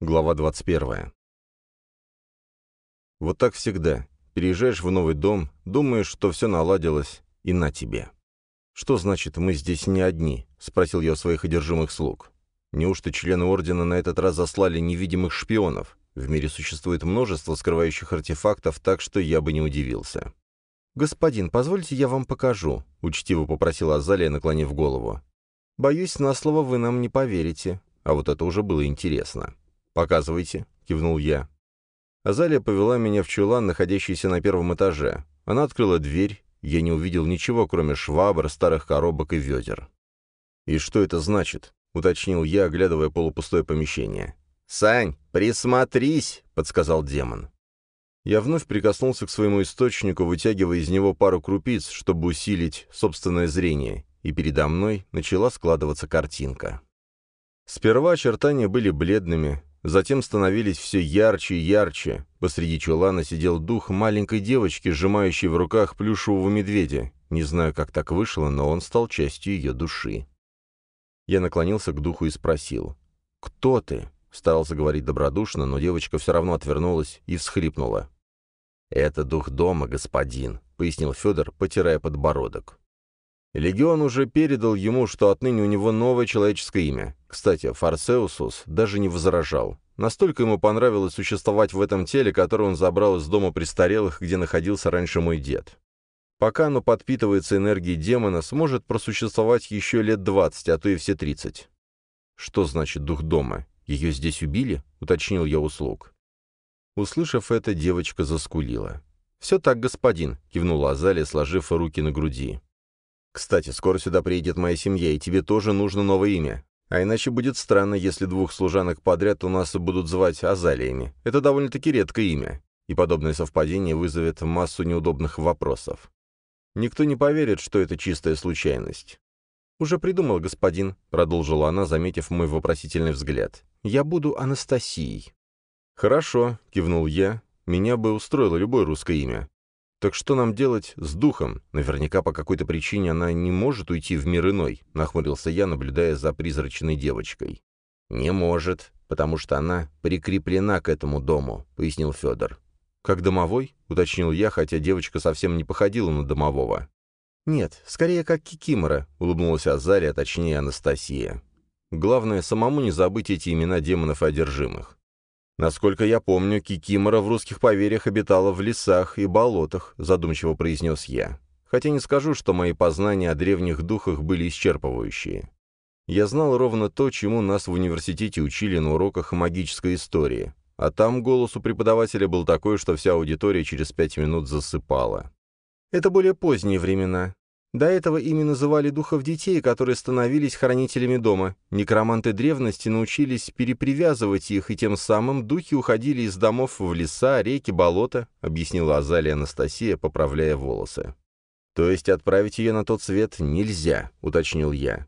Глава 21. Вот так всегда. Переезжаешь в новый дом, думаешь, что все наладилось, и на тебе. «Что значит, мы здесь не одни?» — спросил я у своих одержимых слуг. «Неужто члены Ордена на этот раз заслали невидимых шпионов? В мире существует множество скрывающих артефактов, так что я бы не удивился». «Господин, позвольте я вам покажу», — учтиво попросила Азалия, наклонив голову. «Боюсь, на слово вы нам не поверите». А вот это уже было интересно. «Показывайте», — кивнул я. Азалия повела меня в чулан, находящийся на первом этаже. Она открыла дверь, я не увидел ничего, кроме швабр, старых коробок и ведер. «И что это значит?» — уточнил я, оглядывая полупустое помещение. «Сань, присмотрись!» — подсказал демон. Я вновь прикоснулся к своему источнику, вытягивая из него пару крупиц, чтобы усилить собственное зрение, и передо мной начала складываться картинка. Сперва очертания были бледными, Затем становились все ярче и ярче. Посреди чулана сидел дух маленькой девочки, сжимающей в руках плюшевого медведя. Не знаю, как так вышло, но он стал частью ее души. Я наклонился к духу и спросил. «Кто ты?» Старался говорить добродушно, но девочка все равно отвернулась и всхлипнула. «Это дух дома, господин», — пояснил Федор, потирая подбородок. Легион уже передал ему, что отныне у него новое человеческое имя. Кстати, Фарсеусус даже не возражал. Настолько ему понравилось существовать в этом теле, которое он забрал из дома престарелых, где находился раньше мой дед. Пока оно подпитывается энергией демона, сможет просуществовать еще лет двадцать, а то и все тридцать. «Что значит дух дома? Ее здесь убили?» — уточнил я услуг. Услышав это, девочка заскулила. «Все так, господин», — кивнула Азалия, сложив руки на груди. Кстати, скоро сюда приедет моя семья, и тебе тоже нужно новое имя. А иначе будет странно, если двух служанок подряд у нас будут звать Азалиями. Это довольно-таки редкое имя, и подобное совпадение вызовет массу неудобных вопросов. Никто не поверит, что это чистая случайность. «Уже придумал, господин», — продолжила она, заметив мой вопросительный взгляд. «Я буду Анастасией». «Хорошо», — кивнул я. «Меня бы устроило любое русское имя. «Так что нам делать с духом? Наверняка по какой-то причине она не может уйти в мир иной», — нахмурился я, наблюдая за призрачной девочкой. «Не может, потому что она прикреплена к этому дому», — пояснил Федор. «Как домовой?» — уточнил я, хотя девочка совсем не походила на домового. «Нет, скорее как Кикимора», — улыбнулась Азария, точнее Анастасия. «Главное, самому не забыть эти имена демонов и одержимых. «Насколько я помню, Кикимора в русских поверьях обитала в лесах и болотах», — задумчиво произнес я. Хотя не скажу, что мои познания о древних духах были исчерпывающие. Я знал ровно то, чему нас в университете учили на уроках магической истории. А там голос у преподавателя был такой, что вся аудитория через пять минут засыпала. Это более поздние времена. До этого ими называли духов детей, которые становились хранителями дома. Некроманты древности научились перепривязывать их, и тем самым духи уходили из домов в леса, реки, болота, объяснила Азалия Анастасия, поправляя волосы. «То есть отправить ее на тот свет нельзя», — уточнил я.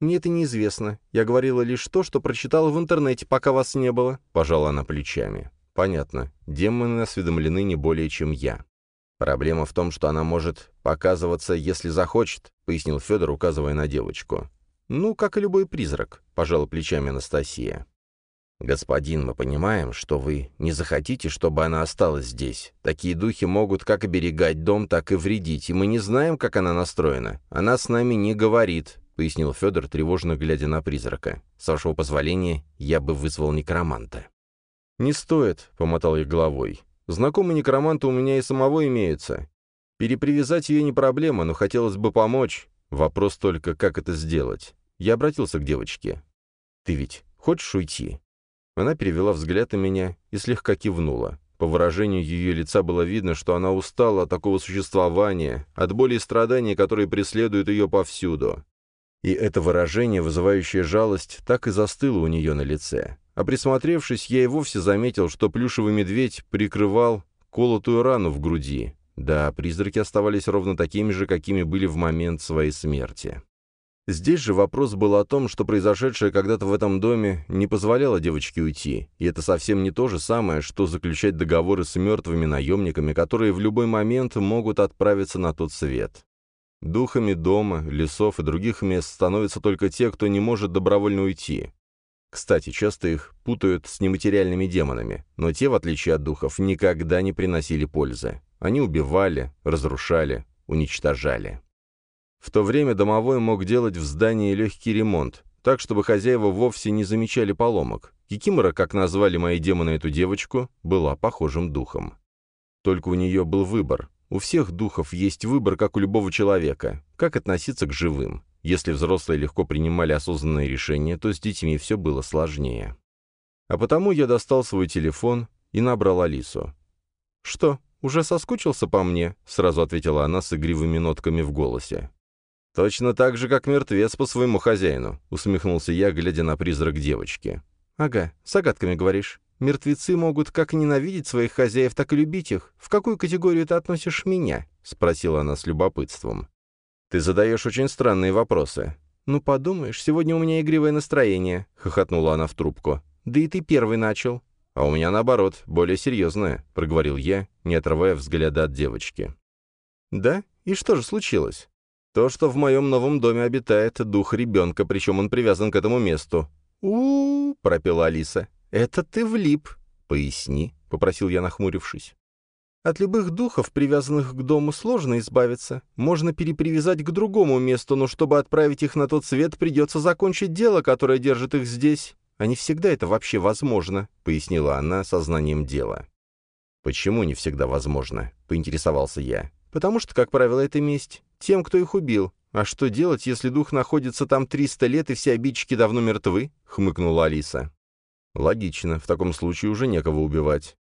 «Мне это неизвестно. Я говорила лишь то, что прочитала в интернете, пока вас не было», — пожала она плечами. «Понятно. Демоны осведомлены не более, чем я». «Проблема в том, что она может показываться, если захочет», — пояснил Федор, указывая на девочку. «Ну, как и любой призрак», — пожала плечами Анастасия. «Господин, мы понимаем, что вы не захотите, чтобы она осталась здесь. Такие духи могут как оберегать дом, так и вредить, и мы не знаем, как она настроена. Она с нами не говорит», — пояснил Федор, тревожно глядя на призрака. «С вашего позволения, я бы вызвал некроманта». «Не стоит», — помотал я головой. Знакомые некроманты у меня и самого имеются. Перепривязать ее не проблема, но хотелось бы помочь. Вопрос только, как это сделать. Я обратился к девочке. «Ты ведь хочешь уйти?» Она перевела взгляд на меня и слегка кивнула. По выражению ее лица было видно, что она устала от такого существования, от боли и страданий, которые преследуют ее повсюду. И это выражение, вызывающее жалость, так и застыло у нее на лице. А присмотревшись, я и вовсе заметил, что плюшевый медведь прикрывал колотую рану в груди. Да, призраки оставались ровно такими же, какими были в момент своей смерти. Здесь же вопрос был о том, что произошедшее когда-то в этом доме не позволяло девочке уйти, и это совсем не то же самое, что заключать договоры с мертвыми наемниками, которые в любой момент могут отправиться на тот свет. Духами дома, лесов и других мест становятся только те, кто не может добровольно уйти. Кстати, часто их путают с нематериальными демонами, но те, в отличие от духов, никогда не приносили пользы. Они убивали, разрушали, уничтожали. В то время домовой мог делать в здании легкий ремонт, так, чтобы хозяева вовсе не замечали поломок. Кикимора, как назвали мои демоны эту девочку, была похожим духом. Только у нее был выбор. У всех духов есть выбор, как у любого человека, как относиться к живым. Если взрослые легко принимали осознанные решения, то с детьми все было сложнее. А потому я достал свой телефон и набрал Алису. «Что, уже соскучился по мне?» — сразу ответила она с игривыми нотками в голосе. «Точно так же, как мертвец по своему хозяину», — усмехнулся я, глядя на призрак девочки. «Ага, загадками говоришь. Мертвецы могут как ненавидеть своих хозяев, так и любить их. В какую категорию ты относишь меня?» — спросила она с любопытством. «Ты задаешь очень странные вопросы». «Ну, подумаешь, сегодня у меня игривое настроение», — хохотнула она в трубку. «Да и ты первый начал». «А у меня, наоборот, более серьезное», — проговорил я, не отрывая взгляда от девочки. «Да? И что же случилось?» То, что в моем новом доме обитает дух ребенка, причем он привязан к этому месту. у, -у, -у пропела Алиса. «Это ты влип». «Поясни», — попросил я, нахмурившись. От любых духов, привязанных к дому, сложно избавиться. Можно перепривязать к другому месту, но чтобы отправить их на тот свет, придется закончить дело, которое держит их здесь. А не всегда это вообще возможно», — пояснила она сознанием дела. «Почему не всегда возможно?» — поинтересовался я. «Потому что, как правило, это месть тем, кто их убил. А что делать, если дух находится там 300 лет и все обидчики давно мертвы?» — хмыкнула Алиса. «Логично, в таком случае уже некого убивать».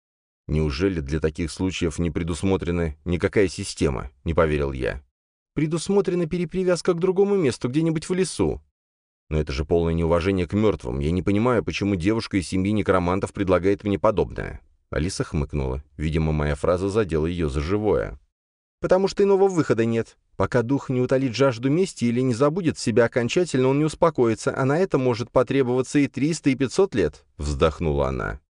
«Неужели для таких случаев не предусмотрена никакая система?» — не поверил я. «Предусмотрена перепривязка к другому месту, где-нибудь в лесу». «Но это же полное неуважение к мертвым. Я не понимаю, почему девушка из семьи некромантов предлагает мне подобное». Алиса хмыкнула. Видимо, моя фраза задела ее за живое. «Потому что иного выхода нет. Пока дух не утолит жажду мести или не забудет себя окончательно, он не успокоится, а на это может потребоваться и 300, и 500 лет», — вздохнула она.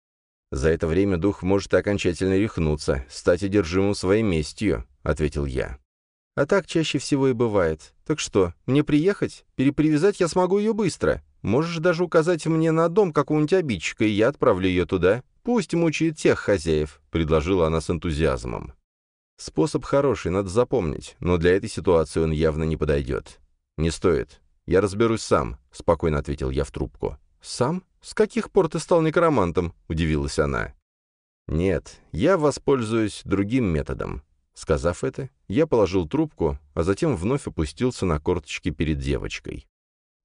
«За это время дух может окончательно рехнуться, стать одержимым своей местью», — ответил я. «А так чаще всего и бывает. Так что, мне приехать? Перепривязать я смогу ее быстро. Можешь даже указать мне на дом какого-нибудь обидчика, и я отправлю ее туда. Пусть мучает тех хозяев», — предложила она с энтузиазмом. Способ хороший, надо запомнить, но для этой ситуации он явно не подойдет. «Не стоит. Я разберусь сам», — спокойно ответил я в трубку. «Сам? С каких пор ты стал некромантом?» — удивилась она. «Нет, я воспользуюсь другим методом». Сказав это, я положил трубку, а затем вновь опустился на корточки перед девочкой.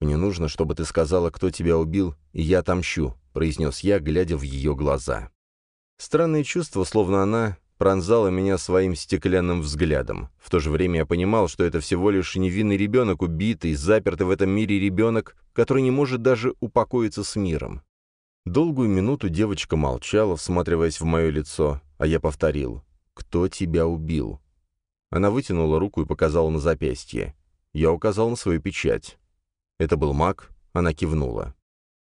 «Мне нужно, чтобы ты сказала, кто тебя убил, и я отомщу», — произнес я, глядя в ее глаза. Странное чувство, словно она пронзала меня своим стеклянным взглядом. В то же время я понимал, что это всего лишь невинный ребенок, убитый, запертый в этом мире ребенок, который не может даже упокоиться с миром. Долгую минуту девочка молчала, всматриваясь в мое лицо, а я повторил «Кто тебя убил?». Она вытянула руку и показала на запястье. Я указал на свою печать. Это был маг, она кивнула.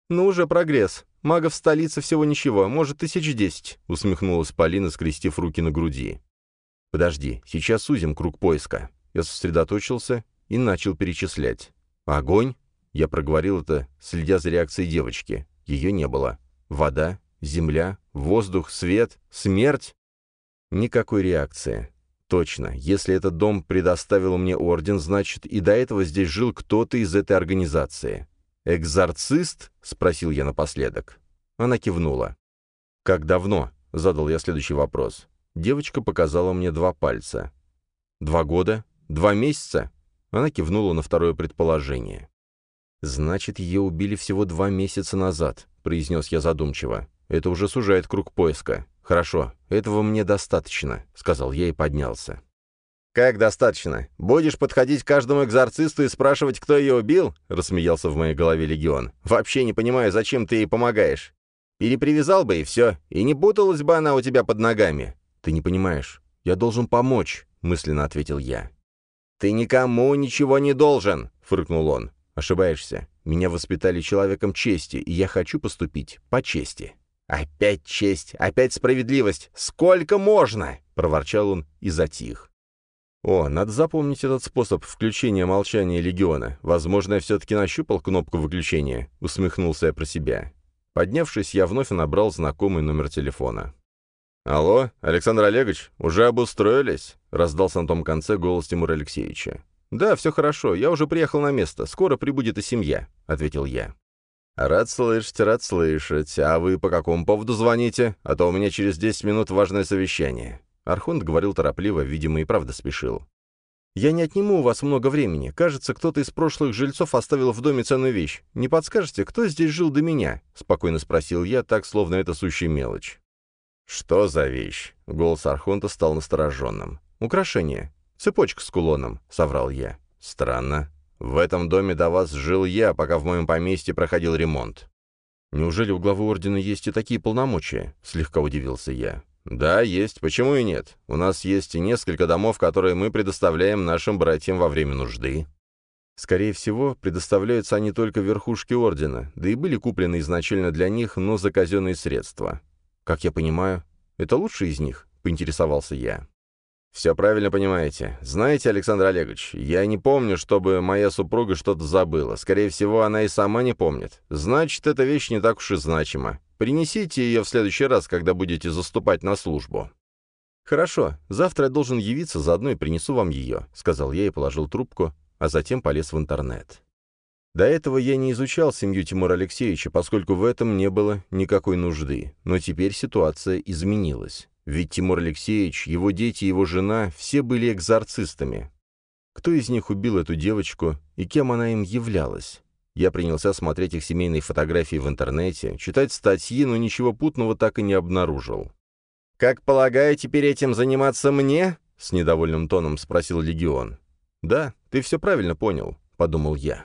«Ну уже прогресс. Магов в столице всего ничего, может, тысяч десять», — усмехнулась Полина, скрестив руки на груди. «Подожди, сейчас сузим круг поиска». Я сосредоточился и начал перечислять. «Огонь?» — я проговорил это, следя за реакцией девочки. Ее не было. «Вода? Земля? Воздух? Свет? Смерть?» Никакой реакции. Точно, если этот дом предоставил мне орден, значит, и до этого здесь жил кто-то из этой организации. «Экзорцист?» — спросил я напоследок. Она кивнула. «Как давно?» — задал я следующий вопрос. Девочка показала мне два пальца. «Два года? Два месяца?» Она кивнула на второе предположение. «Значит, ее убили всего два месяца назад», — произнес я задумчиво. «Это уже сужает круг поиска. Хорошо, этого мне достаточно», — сказал я и поднялся. «Как достаточно? Будешь подходить к каждому экзорцисту и спрашивать, кто ее убил?» — рассмеялся в моей голове Легион. «Вообще не понимаю, зачем ты ей помогаешь. Перепривязал бы, и все, и не путалась бы она у тебя под ногами». «Ты не понимаешь. Я должен помочь», — мысленно ответил я. «Ты никому ничего не должен», — фыркнул он. «Ошибаешься. Меня воспитали человеком чести, и я хочу поступить по чести». «Опять честь, опять справедливость! Сколько можно?» — проворчал он и затих. О, надо запомнить этот способ включения молчания легиона. Возможно, я все-таки нащупал кнопку выключения, усмехнулся я про себя. Поднявшись, я вновь набрал знакомый номер телефона. «Алло, Александр Олегович, уже обустроились?» — раздался на том конце голос Тимура Алексеевича. «Да, все хорошо, я уже приехал на место, скоро прибудет и семья», — ответил я. «Рад слышать, рад слышать. А вы по какому поводу звоните? А то у меня через десять минут важное совещание». Архонт говорил торопливо, видимо, и правда спешил. «Я не отниму у вас много времени. Кажется, кто-то из прошлых жильцов оставил в доме ценную вещь. Не подскажете, кто здесь жил до меня?» — спокойно спросил я, так, словно это сущая мелочь. «Что за вещь?» — голос Архонта стал настороженным. «Украшение. Цепочка с кулоном», — соврал я. «Странно. В этом доме до вас жил я, пока в моем поместье проходил ремонт». «Неужели у главы ордена есть и такие полномочия?» — слегка удивился я. «Да, есть. Почему и нет? У нас есть и несколько домов, которые мы предоставляем нашим братьям во время нужды». Скорее всего, предоставляются они только верхушке ордена, да и были куплены изначально для них, но за казенные средства. Как я понимаю, это лучший из них, поинтересовался я. «Все правильно понимаете. Знаете, Александр Олегович, я не помню, чтобы моя супруга что-то забыла. Скорее всего, она и сама не помнит. Значит, эта вещь не так уж и значима. Принесите ее в следующий раз, когда будете заступать на службу». «Хорошо, завтра я должен явиться, заодно и принесу вам ее», — сказал я и положил трубку, а затем полез в интернет. До этого я не изучал семью Тимура Алексеевича, поскольку в этом не было никакой нужды, но теперь ситуация изменилась. Ведь Тимур Алексеевич, его дети и его жена все были экзорцистами. Кто из них убил эту девочку и кем она им являлась? Я принялся смотреть их семейные фотографии в интернете, читать статьи, но ничего путного так и не обнаружил. «Как полагаю, теперь этим заниматься мне?» — с недовольным тоном спросил Легион. «Да, ты все правильно понял», — подумал я.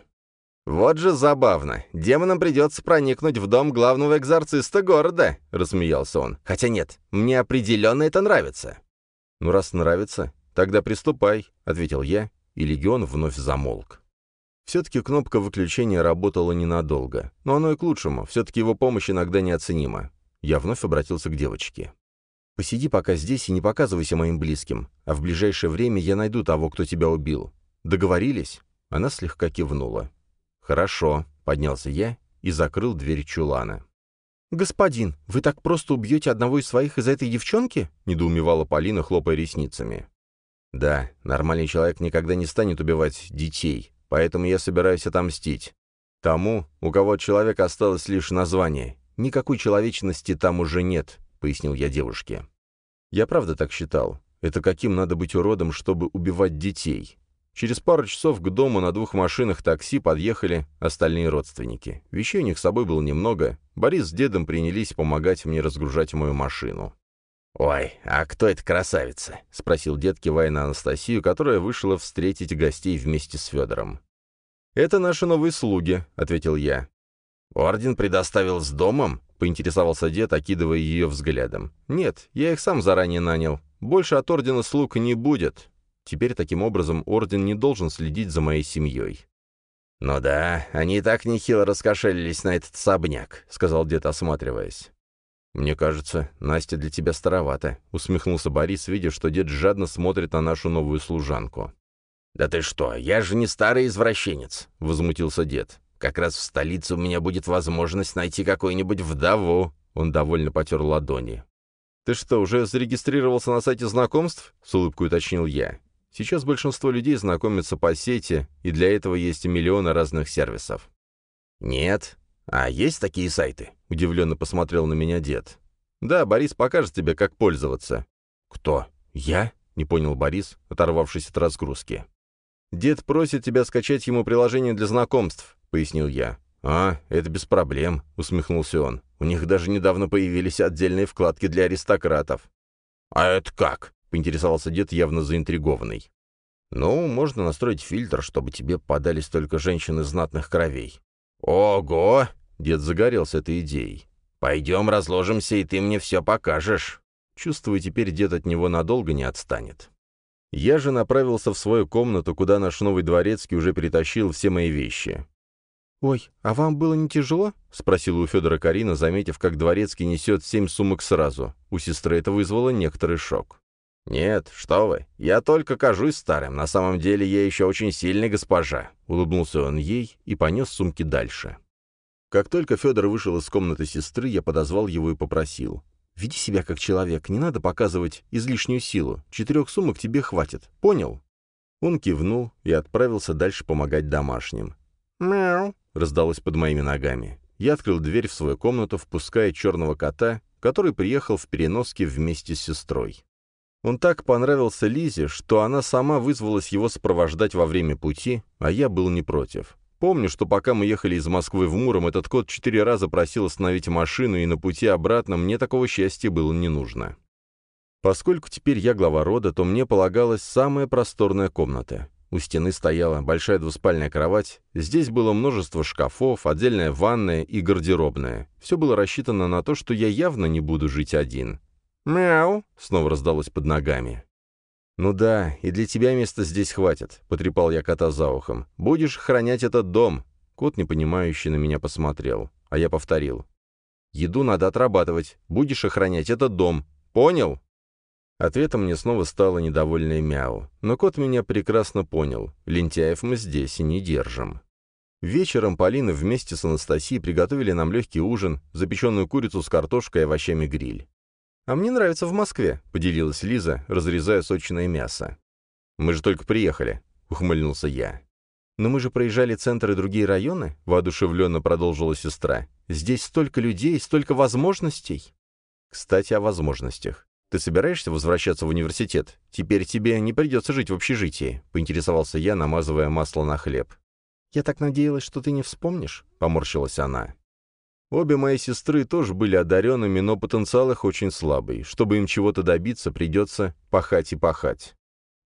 «Вот же забавно. Демонам придется проникнуть в дом главного экзорциста города», — рассмеялся он. «Хотя нет, мне определенно это нравится». «Ну, раз нравится, тогда приступай», — ответил я, и Легион вновь замолк. Все-таки кнопка выключения работала ненадолго, но оно и к лучшему, все-таки его помощь иногда неоценима. Я вновь обратился к девочке. «Посиди пока здесь и не показывайся моим близким, а в ближайшее время я найду того, кто тебя убил. Договорились?» Она слегка кивнула. «Хорошо», — поднялся я и закрыл дверь чулана. «Господин, вы так просто убьете одного из своих из этой девчонки?» — недоумевала Полина, хлопая ресницами. «Да, нормальный человек никогда не станет убивать детей, поэтому я собираюсь отомстить. Тому, у кого от человека осталось лишь название. Никакой человечности там уже нет», — пояснил я девушке. Я правда так считал. Это каким надо быть уродом, чтобы убивать детей? Через пару часов к дому на двух машинах такси подъехали остальные родственники. Вещей у них с собой было немного. Борис с дедом принялись помогать мне разгружать мою машину. «Ой, а кто эта красавица?» — спросил дед, кивая на Анастасию, которая вышла встретить гостей вместе с Федором. «Это наши новые слуги», — ответил я. «Орден предоставил с домом?» — поинтересовался дед, окидывая ее взглядом. «Нет, я их сам заранее нанял. Больше от ордена слуг не будет. Теперь таким образом орден не должен следить за моей семьей. «Ну да, они и так нехило раскошелились на этот особняк», — сказал дед, осматриваясь. «Мне кажется, Настя для тебя старовата», — усмехнулся Борис, видя, что дед жадно смотрит на нашу новую служанку. «Да ты что, я же не старый извращенец», — возмутился дед. «Как раз в столице у меня будет возможность найти какую-нибудь вдову». Он довольно потер ладони. «Ты что, уже зарегистрировался на сайте знакомств?» — с улыбкой уточнил я. Сейчас большинство людей знакомятся по сети, и для этого есть миллионы разных сервисов. «Нет. А есть такие сайты?» — удивленно посмотрел на меня дед. «Да, Борис покажет тебе, как пользоваться». «Кто? Я?» — не понял Борис, оторвавшись от разгрузки. «Дед просит тебя скачать ему приложение для знакомств», — пояснил я. «А, это без проблем», — усмехнулся он. «У них даже недавно появились отдельные вкладки для аристократов». «А это как?» поинтересовался дед, явно заинтригованный. «Ну, можно настроить фильтр, чтобы тебе подались только женщины знатных кровей». «Ого!» — дед загорелся этой идеей. «Пойдем разложимся, и ты мне все покажешь». Чувствую, теперь дед от него надолго не отстанет. Я же направился в свою комнату, куда наш новый дворецкий уже перетащил все мои вещи. «Ой, а вам было не тяжело?» — спросила у Федора Карина, заметив, как дворецкий несет семь сумок сразу. У сестры это вызвало некоторый шок. «Нет, что вы, я только кажусь старым, на самом деле я еще очень сильный госпожа», — улыбнулся он ей и понес сумки дальше. Как только Федор вышел из комнаты сестры, я подозвал его и попросил. «Веди себя как человек, не надо показывать излишнюю силу. Четырех сумок тебе хватит, понял?» Он кивнул и отправился дальше помогать домашним. «Мяу!» — раздалось под моими ногами. Я открыл дверь в свою комнату, впуская черного кота, который приехал в переноске вместе с сестрой. Он так понравился Лизе, что она сама вызвалась его сопровождать во время пути, а я был не против. Помню, что пока мы ехали из Москвы в Муром, этот кот четыре раза просил остановить машину, и на пути обратно мне такого счастья было не нужно. Поскольку теперь я глава рода, то мне полагалась самая просторная комната. У стены стояла большая двуспальная кровать, здесь было множество шкафов, отдельная ванная и гардеробная. Все было рассчитано на то, что я явно не буду жить один. «Мяу!» — снова раздалось под ногами. «Ну да, и для тебя места здесь хватит», — потрепал я кота за ухом. «Будешь охранять этот дом». Кот, непонимающе, на меня посмотрел, а я повторил. «Еду надо отрабатывать. Будешь охранять этот дом. Понял?» Ответом мне снова стало недовольное мяу. Но кот меня прекрасно понял. Лентяев мы здесь и не держим. Вечером Полина вместе с Анастасией приготовили нам легкий ужин, запеченную курицу с картошкой и овощами гриль. «А мне нравится в Москве», — поделилась Лиза, разрезая сочное мясо. «Мы же только приехали», — ухмыльнулся я. «Но мы же проезжали центры и другие районы», — воодушевленно продолжила сестра. «Здесь столько людей, столько возможностей». «Кстати, о возможностях. Ты собираешься возвращаться в университет? Теперь тебе не придется жить в общежитии», — поинтересовался я, намазывая масло на хлеб. «Я так надеялась, что ты не вспомнишь», — поморщилась она. Обе мои сестры тоже были одаренными, но потенциал их очень слабый. Чтобы им чего-то добиться, придется пахать и пахать.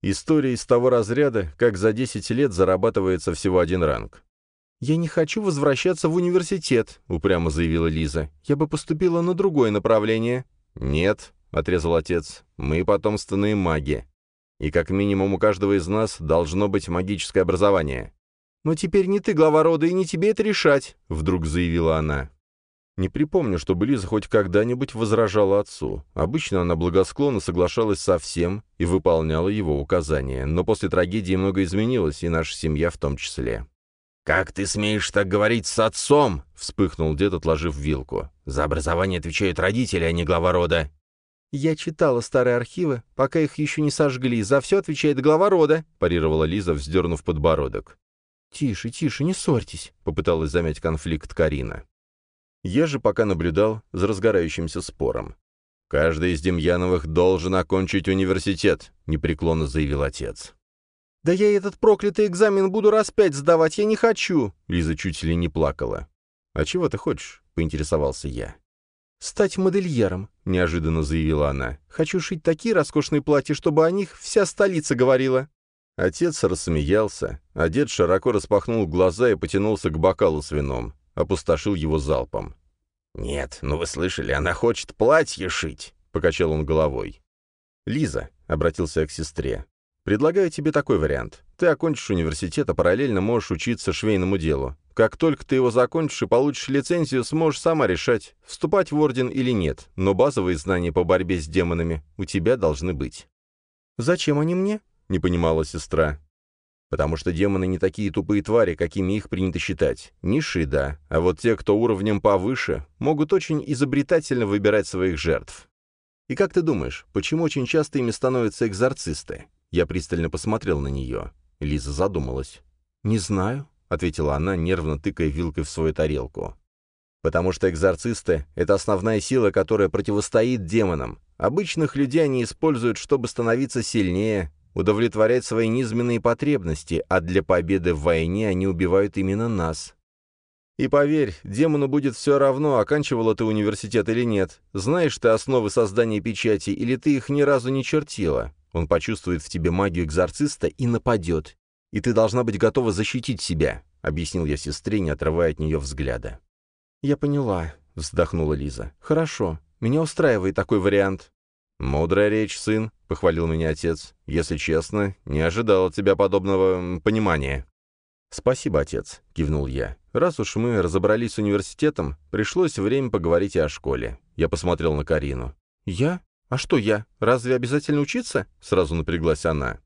История из того разряда, как за 10 лет зарабатывается всего один ранг. «Я не хочу возвращаться в университет», — упрямо заявила Лиза. «Я бы поступила на другое направление». «Нет», — отрезал отец, — «мы потомственные маги. И как минимум у каждого из нас должно быть магическое образование». «Но теперь не ты глава рода, и не тебе это решать», — вдруг заявила она. Не припомню, чтобы Лиза хоть когда-нибудь возражала отцу. Обычно она благосклонно соглашалась со всем и выполняла его указания, но после трагедии многое изменилось, и наша семья в том числе. «Как ты смеешь так говорить с отцом?» — вспыхнул дед, отложив вилку. «За образование отвечают родители, а не глава рода». «Я читала старые архивы, пока их еще не сожгли. За все отвечает глава рода», — парировала Лиза, вздернув подбородок. «Тише, тише, не ссорьтесь», — попыталась замять конфликт Карина. Я же пока наблюдал за разгорающимся спором. «Каждый из Демьяновых должен окончить университет», — непреклонно заявил отец. «Да я этот проклятый экзамен буду раз пять сдавать, я не хочу!» Лиза чуть ли не плакала. «А чего ты хочешь?» — поинтересовался я. «Стать модельером», — неожиданно заявила она. «Хочу шить такие роскошные платья, чтобы о них вся столица говорила». Отец рассмеялся, а дед широко распахнул глаза и потянулся к бокалу с вином опустошил его залпом. «Нет, ну вы слышали, она хочет платье шить», — покачал он головой. «Лиза», — обратился я к сестре, — «предлагаю тебе такой вариант. Ты окончишь университет, а параллельно можешь учиться швейному делу. Как только ты его закончишь и получишь лицензию, сможешь сама решать, вступать в орден или нет, но базовые знания по борьбе с демонами у тебя должны быть». «Зачем они мне?» — не понимала сестра. Потому что демоны не такие тупые твари, какими их принято считать. Низшие — да, а вот те, кто уровнем повыше, могут очень изобретательно выбирать своих жертв. И как ты думаешь, почему очень часто ими становятся экзорцисты? Я пристально посмотрел на нее. Лиза задумалась. «Не знаю», — ответила она, нервно тыкая вилкой в свою тарелку. «Потому что экзорцисты — это основная сила, которая противостоит демонам. Обычных людей они используют, чтобы становиться сильнее, удовлетворять свои низменные потребности, а для победы в войне они убивают именно нас. И поверь, демону будет все равно, оканчивала ты университет или нет. Знаешь ты основы создания печати, или ты их ни разу не чертила. Он почувствует в тебе магию экзорциста и нападет. И ты должна быть готова защитить себя», — объяснил я сестре, не отрывая от нее взгляда. «Я поняла», — вздохнула Лиза. «Хорошо. Меня устраивает такой вариант». «Мудрая речь, сын», — похвалил меня отец. «Если честно, не ожидал от тебя подобного понимания». «Спасибо, отец», — кивнул я. «Раз уж мы разобрались с университетом, пришлось время поговорить и о школе». Я посмотрел на Карину. «Я? «А что я? Разве обязательно учиться?» — сразу напряглась она.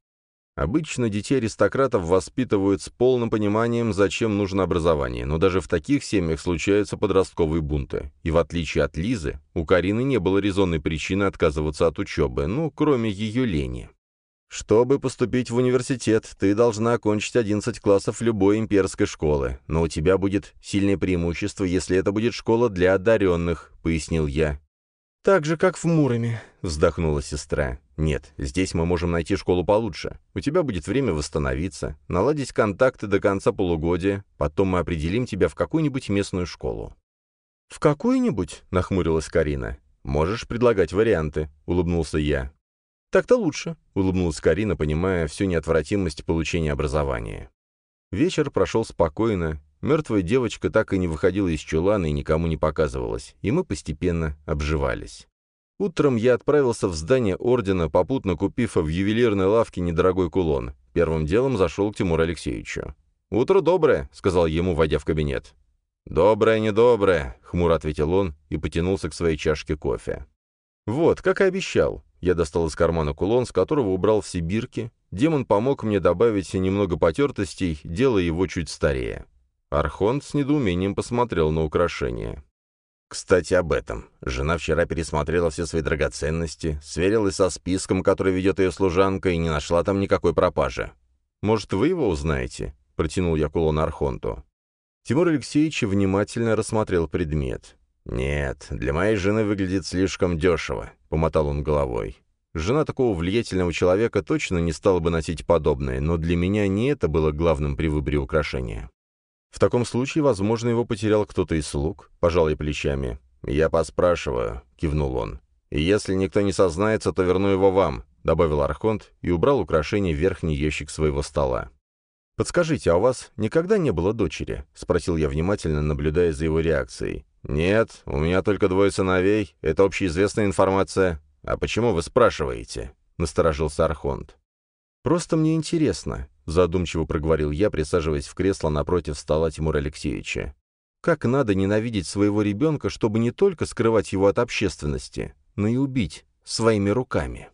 Обычно детей аристократов воспитывают с полным пониманием, зачем нужно образование, но даже в таких семьях случаются подростковые бунты. И в отличие от Лизы, у Карины не было резонной причины отказываться от учебы, ну, кроме ее лени. Чтобы поступить в университет, ты должна окончить 11 классов любой имперской школы, но у тебя будет сильное преимущество, если это будет школа для одаренных», — пояснил я. «Так же, как в Муроме», — вздохнула сестра. «Нет, здесь мы можем найти школу получше. У тебя будет время восстановиться, наладить контакты до конца полугодия, потом мы определим тебя в какую-нибудь местную школу». «В какую-нибудь?» — нахмурилась Карина. «Можешь предлагать варианты», — улыбнулся я. «Так-то лучше», — улыбнулась Карина, понимая всю неотвратимость получения образования. Вечер прошел спокойно, мертвая девочка так и не выходила из чулана и никому не показывалась, и мы постепенно обживались. Утром я отправился в здание ордена, попутно купив в ювелирной лавке недорогой кулон. Первым делом зашел к Тимуру Алексеевичу. «Утро доброе», — сказал ему, войдя в кабинет. «Доброе, недоброе», — хмуро ответил он и потянулся к своей чашке кофе. «Вот, как и обещал. Я достал из кармана кулон, с которого убрал все бирки. Демон помог мне добавить немного потертостей, делая его чуть старее. Архонт с недоумением посмотрел на украшение. Кстати, об этом. Жена вчера пересмотрела все свои драгоценности, сверилась со списком, который ведет ее служанка, и не нашла там никакой пропажи. «Может, вы его узнаете?» — протянул я кулон Архонту. Тимур Алексеевич внимательно рассмотрел предмет. «Нет, для моей жены выглядит слишком дешево», — помотал он головой. «Жена такого влиятельного человека точно не стала бы носить подобное, но для меня не это было главным при выборе украшения». «В таком случае, возможно, его потерял кто-то из слуг», — пожал я плечами. «Я поспрашиваю», — кивнул он. «И если никто не сознается, то верну его вам», — добавил Архонт и убрал украшение в верхний ящик своего стола. «Подскажите, а у вас никогда не было дочери?» — спросил я внимательно, наблюдая за его реакцией. «Нет, у меня только двое сыновей. Это общеизвестная информация. А почему вы спрашиваете?» — насторожился Архонт. «Просто мне интересно», — задумчиво проговорил я, присаживаясь в кресло напротив стола Тимура Алексеевича. «Как надо ненавидеть своего ребенка, чтобы не только скрывать его от общественности, но и убить своими руками?»